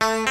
Bye.